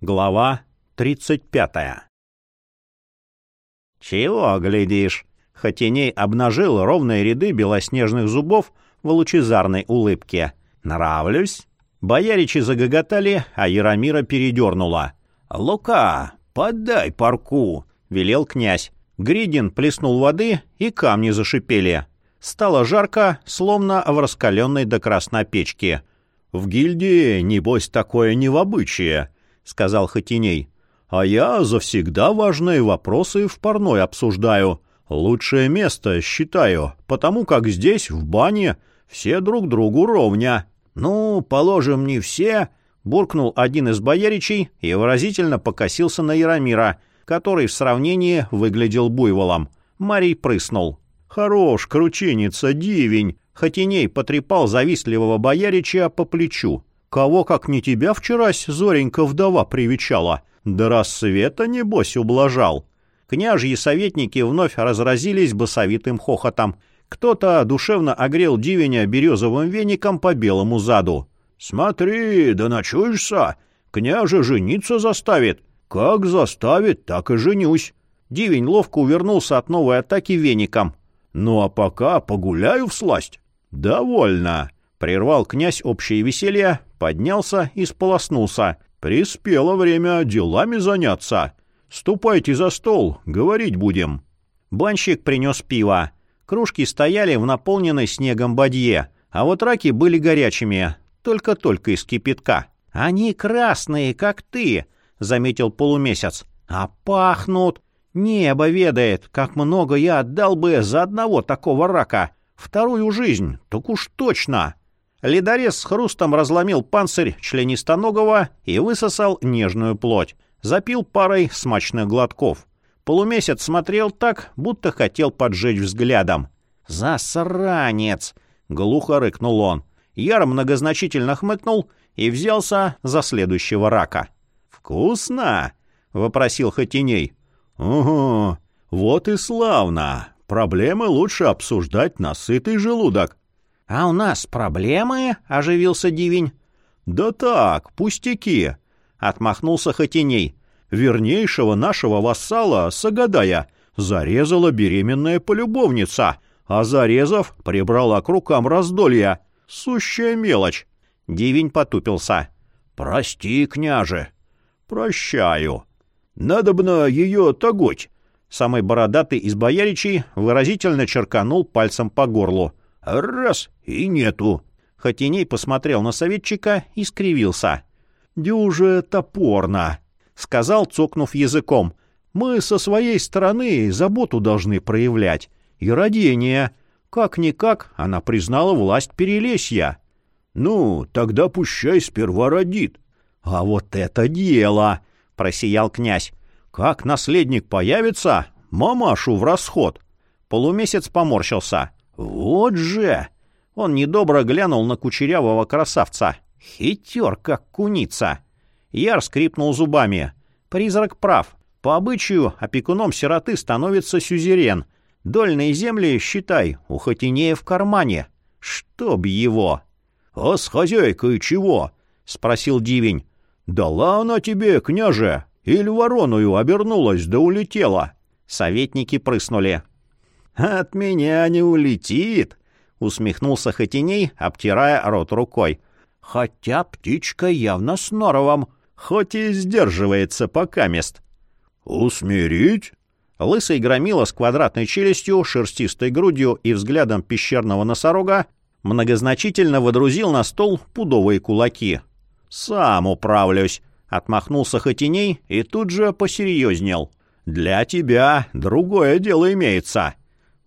Глава 35 «Чего глядишь?» Хотиней обнажил ровные ряды белоснежных зубов в лучезарной улыбке. «Нравлюсь?» Бояричи загоготали, а Яромира передернула. «Лука, подай парку!» — велел князь. Гридин плеснул воды, и камни зашипели. Стало жарко, словно в раскаленной до красна печке. «В гильдии, небось, такое не в обычае», — сказал Хотиней. «А я завсегда важные вопросы в парной обсуждаю. Лучшее место, считаю, потому как здесь, в бане, все друг другу ровня». «Ну, положим, не все», — буркнул один из бояричей и выразительно покосился на Яромира, который в сравнении выглядел буйволом. Марий прыснул. «Хорош, крученица, дивень!» Хотиней потрепал завистливого боярича по плечу. «Кого, как не тебя, вчерась Зоренька вдова привечала? До рассвета, небось, ублажал». Княжьи советники вновь разразились басовитым хохотом. Кто-то душевно огрел дивеня березовым веником по белому заду. «Смотри, да ночуешься! Княже жениться заставит! Как заставит, так и женюсь!» Дивень ловко увернулся от новой атаки веником. «Ну а пока погуляю в сласть». «Довольно», — прервал князь общее веселье, поднялся и сполоснулся. «Приспело время делами заняться. Ступайте за стол, говорить будем». Банщик принес пиво. Кружки стояли в наполненной снегом бадье, а вот раки были горячими, только-только из кипятка. «Они красные, как ты», — заметил полумесяц. «А пахнут...» Небо ведает, как много я отдал бы за одного такого рака. Вторую жизнь, так уж точно. Ледорез с хрустом разломил панцирь членистоногого и высосал нежную плоть. Запил парой смачных глотков. Полумесяц смотрел так, будто хотел поджечь взглядом. «Засранец!» — глухо рыкнул он. Яр многозначительно хмыкнул и взялся за следующего рака. «Вкусно!» — вопросил Хотиней. «Ого, вот и славно. Проблемы лучше обсуждать на сытый желудок». «А у нас проблемы?» — оживился Дивень. «Да так, пустяки», — отмахнулся Хотиней. «Вернейшего нашего вассала, Сагадая, зарезала беременная полюбовница, а зарезав, прибрала к рукам раздолья. Сущая мелочь». Дивень потупился. «Прости, княже». «Прощаю», «Надобно ее тоготь!» Самый бородатый из бояричей выразительно черканул пальцем по горлу. «Раз — и нету!» Хотиней посмотрел на советчика и скривился. «Дюже топорно!» — сказал, цокнув языком. «Мы со своей стороны заботу должны проявлять. И родение. Как-никак она признала власть Перелесья». «Ну, тогда пущай сперва родит». «А вот это дело!» просиял князь. «Как наследник появится, мамашу в расход!» Полумесяц поморщился. «Вот же!» Он недобро глянул на кучерявого красавца. «Хитер, как куница!» Яр скрипнул зубами. «Призрак прав. По обычаю опекуном сироты становится сюзерен. Дольные земли, считай, у Хотинея в кармане. Чтоб его!» «А с хозяйкой чего?» — спросил Дивень. «Дала она тебе, княже, или вороную обернулась да улетела?» Советники прыснули. «От меня не улетит!» — усмехнулся Хотиней, обтирая рот рукой. «Хотя птичка явно с норовом, хоть и сдерживается пока мест». «Усмирить?» Лысый громила с квадратной челюстью, шерстистой грудью и взглядом пещерного носорога многозначительно водрузил на стол пудовые кулаки. «Сам управлюсь», — отмахнулся Хотиней и тут же посерьезнел. «Для тебя другое дело имеется».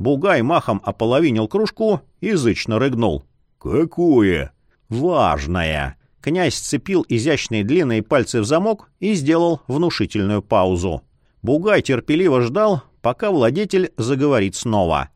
Бугай махом ополовинил кружку, язычно рыгнул. «Какое?» «Важное». Князь сцепил изящные длинные пальцы в замок и сделал внушительную паузу. Бугай терпеливо ждал, пока владетель заговорит снова.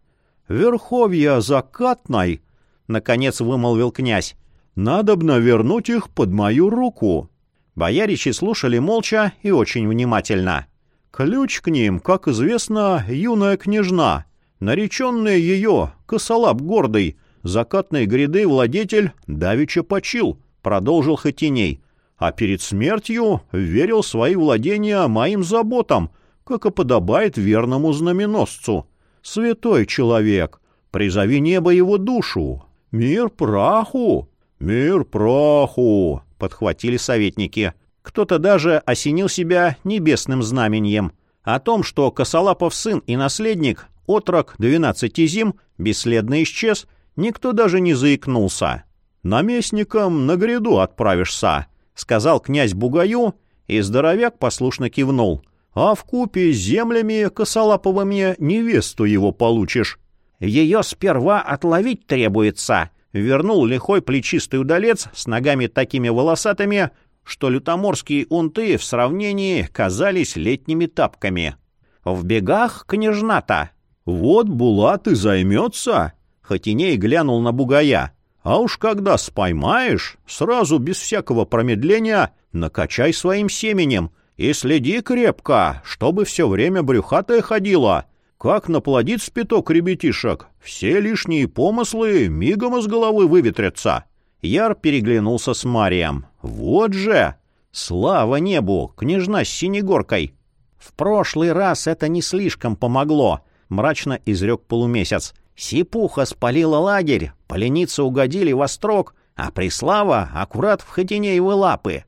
«Верховья закатной», — наконец вымолвил князь, Надобно вернуть их под мою руку». Бояричи слушали молча и очень внимательно. Ключ к ним, как известно, юная княжна. Нареченная ее, косолап гордый, закатной гряды владетель давеча почил, продолжил Хотиней. а перед смертью верил свои владения моим заботам, как и подобает верному знаменосцу. Святой человек, призови небо его душу. Мир праху, мир праху, подхватили советники. Кто-то даже осенил себя небесным знаменем. О том, что Косолапов сын и наследник, отрок двенадцати зим, бесследно исчез, никто даже не заикнулся. «Наместником на гряду отправишься», — сказал князь Бугаю, и здоровяк послушно кивнул. «А в купе с землями косолаповыми невесту его получишь». «Ее сперва отловить требуется», — вернул лихой плечистый удалец с ногами такими волосатыми, что лютоморские унты в сравнении казались летними тапками. «В бегах княжната». «Вот Булат и займется», — Хотиней глянул на Бугая. А уж когда споймаешь, сразу без всякого промедления накачай своим семенем и следи крепко, чтобы все время брюхатая ходила. Как наплодит спиток ребятишек, все лишние помыслы мигом из головы выветрятся. Яр переглянулся с Марием. Вот же! Слава небу, княжна с синегоркой! В прошлый раз это не слишком помогло, мрачно изрек полумесяц. Сипуха спалила лагерь, поленицы угодили во строк, а Преслава аккурат в Хотинеевы лапы.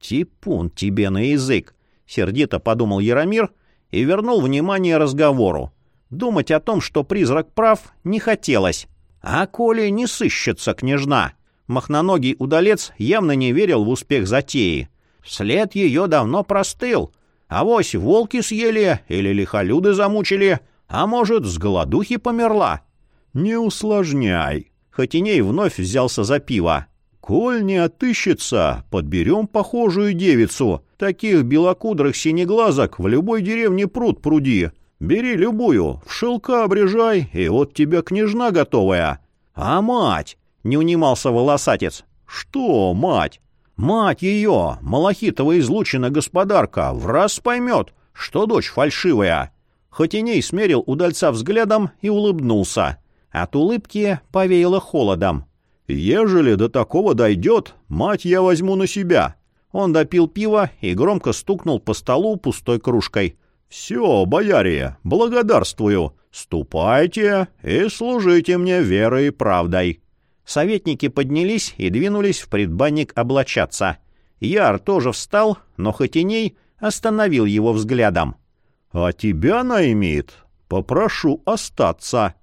«Типун тебе на язык!» — сердито подумал Яромир и вернул внимание разговору. Думать о том, что призрак прав, не хотелось. А коли не сыщется княжна? Махноногий удалец явно не верил в успех затеи. След ее давно простыл. Авось волки съели или лихолюды замучили, а может, с голодухи померла. «Не усложняй». Хотиней вновь взялся за пиво. «Коль не отыщется, подберем похожую девицу. Таких белокудрых синеглазок в любой деревне пруд пруди. Бери любую, в шелка обрежай, и вот тебе княжна готовая». «А мать?» — не унимался волосатец. «Что мать?» «Мать ее, малахитова излучина господарка, в раз поймет, что дочь фальшивая». Хотиней смерил удальца взглядом и улыбнулся. От улыбки повеяло холодом. «Ежели до такого дойдет, мать я возьму на себя». Он допил пиво и громко стукнул по столу пустой кружкой. «Все, бояре, благодарствую. Ступайте и служите мне верой и правдой». Советники поднялись и двинулись в предбанник облачаться. Яр тоже встал, но Хотиней остановил его взглядом. «А тебя, Наймит, попрошу остаться».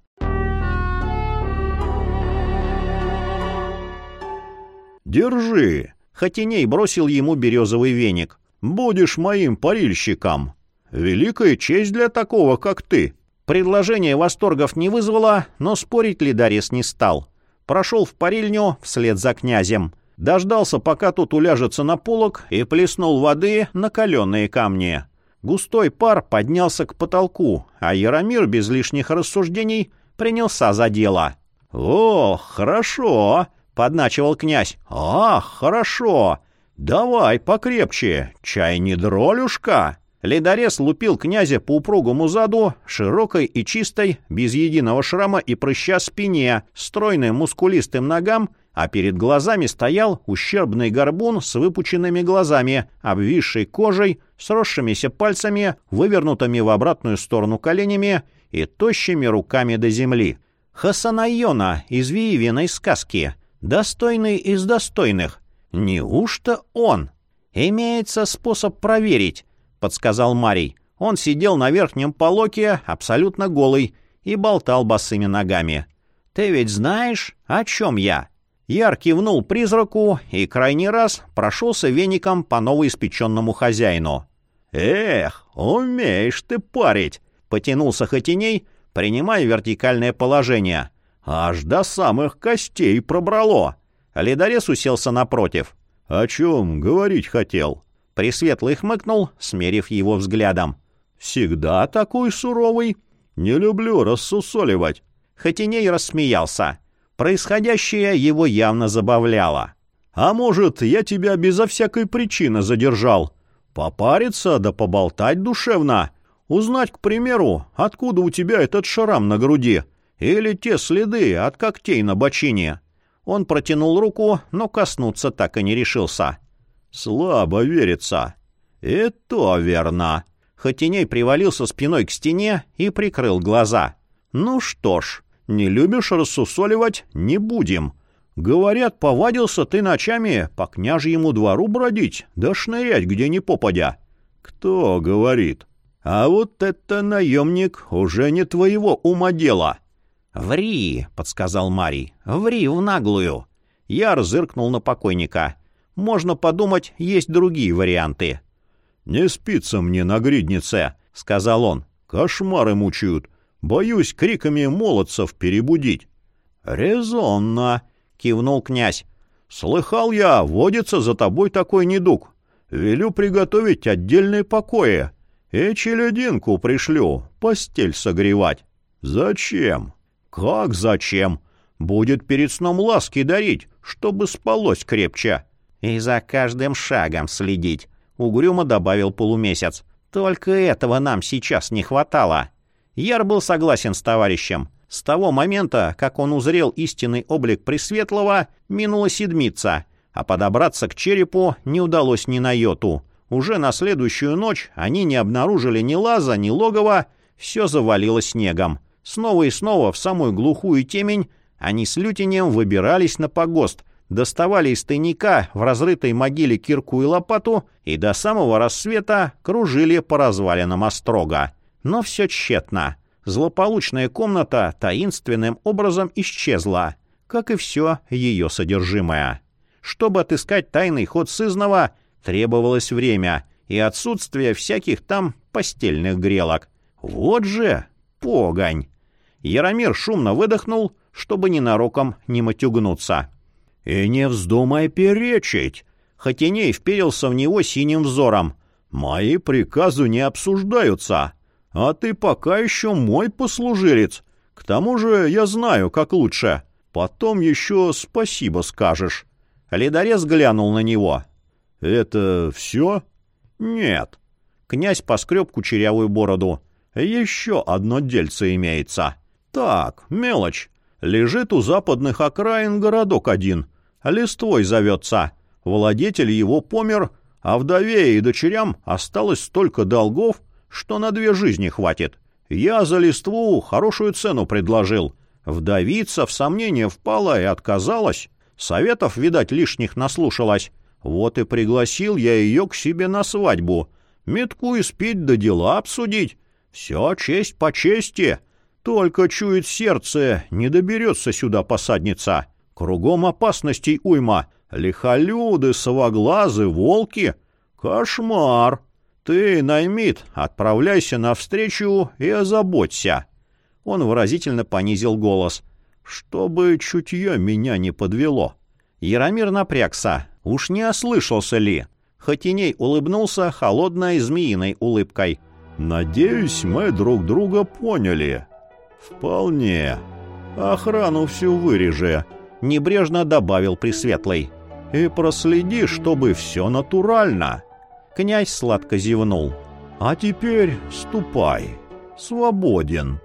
«Держи!» Хотиней бросил ему березовый веник. «Будешь моим парильщиком. Великая честь для такого, как ты». Предложение восторгов не вызвало, но спорить Лидарис не стал. Прошел в парильню вслед за князем. Дождался, пока тот уляжется на полок, и плеснул воды на каленые камни. Густой пар поднялся к потолку, а Яромир без лишних рассуждений принялся за дело. «О, хорошо!» подначивал князь. «Ах, хорошо! Давай покрепче, чай не дролюшка!» Ледорез лупил князя по упругому заду, широкой и чистой, без единого шрама и прыща спине, стройным мускулистым ногам, а перед глазами стоял ущербный горбун с выпученными глазами, обвисшей кожей, сросшимися пальцами, вывернутыми в обратную сторону коленями и тощими руками до земли. Хасанайона из Виевиной сказки — Достойный из достойных. Неужто он? Имеется способ проверить, подсказал Марий. Он сидел на верхнем полоке, абсолютно голый, и болтал босыми ногами. «Ты ведь знаешь, о чем я?» Яр кивнул призраку и крайний раз прошелся веником по новоиспеченному хозяину. «Эх, умеешь ты парить!» — потянулся Хотиней, принимая вертикальное положение. Аж до самых костей пробрало. Ледорез уселся напротив. «О чем говорить хотел?» Пресветлый хмыкнул, смерив его взглядом. «Всегда такой суровый? Не люблю рассусоливать». Хотиней рассмеялся. Происходящее его явно забавляло. «А может, я тебя безо всякой причины задержал? Попариться да поболтать душевно? Узнать, к примеру, откуда у тебя этот шрам на груди?» Или те следы от когтей на бочине. Он протянул руку, но коснуться так и не решился. Слабо верится. И то верно. Хотиней привалился спиной к стене и прикрыл глаза. Ну что ж, не любишь рассусоливать — не будем. Говорят, повадился ты ночами по княжьему двору бродить, да шнырять где ни попадя. Кто говорит? А вот это наемник уже не твоего ума дело. «Ври!» — подсказал Марий. «Ври в наглую!» Я разыркнул на покойника. «Можно подумать, есть другие варианты». «Не спится мне на гриднице», — сказал он. «Кошмары мучают. Боюсь криками молодцев перебудить». «Резонно», — кивнул князь. «Слыхал я, водится за тобой такой недуг. Велю приготовить отдельные покои. И челядинку пришлю, постель согревать». «Зачем?» «Как зачем? Будет перед сном ласки дарить, чтобы спалось крепче». «И за каждым шагом следить», — угрюмо добавил полумесяц. «Только этого нам сейчас не хватало». Яр был согласен с товарищем. С того момента, как он узрел истинный облик Пресветлого, минула седмица, а подобраться к черепу не удалось ни на йоту. Уже на следующую ночь они не обнаружили ни лаза, ни логова, все завалило снегом. Снова и снова в самую глухую темень они с лютинем выбирались на погост, доставали из тайника в разрытой могиле кирку и лопату и до самого рассвета кружили по развалинам острога. Но все тщетно. Злополучная комната таинственным образом исчезла, как и все ее содержимое. Чтобы отыскать тайный ход сызнова, требовалось время и отсутствие всяких там постельных грелок. Вот же погонь! Яромир шумно выдохнул, чтобы ненароком не матюгнуться. «И не вздумай перечить!» Хотиней вперился в него синим взором. «Мои приказы не обсуждаются, а ты пока еще мой послужилец. К тому же я знаю, как лучше. Потом еще спасибо скажешь». Ледорез глянул на него. «Это все?» «Нет». Князь поскреб кучерявую бороду. «Еще одно дельце имеется». «Так, мелочь. Лежит у западных окраин городок один. Листвой зовется. Владетель его помер, а вдове и дочерям осталось столько долгов, что на две жизни хватит. Я за листву хорошую цену предложил. Вдовица в сомнение впала и отказалась. Советов, видать, лишних наслушалась. Вот и пригласил я ее к себе на свадьбу. Метку испить да дела обсудить. Все честь по чести. Только чует сердце, не доберется сюда посадница. Кругом опасностей уйма. Лихолюды, совоглазы, волки. Кошмар. Ты, Наймит, отправляйся навстречу и озаботься. Он выразительно понизил голос. Чтобы чутье меня не подвело. Яромир напрягся. Уж не ослышался ли? Хотиней улыбнулся холодной змеиной улыбкой. «Надеюсь, мы друг друга поняли». «Вполне. Охрану всю вырежи», — небрежно добавил Пресветлый. «И проследи, чтобы все натурально». Князь сладко зевнул. «А теперь ступай. Свободен».